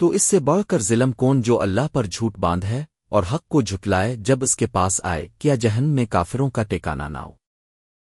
تو اس سے بڑھ کر ظلم کون جو اللہ پر جھوٹ باندھ ہے اور حق کو جھٹلائے جب اس کے پاس آئے کیا جہن میں کافروں کا ٹیکانہ نہ ہو۔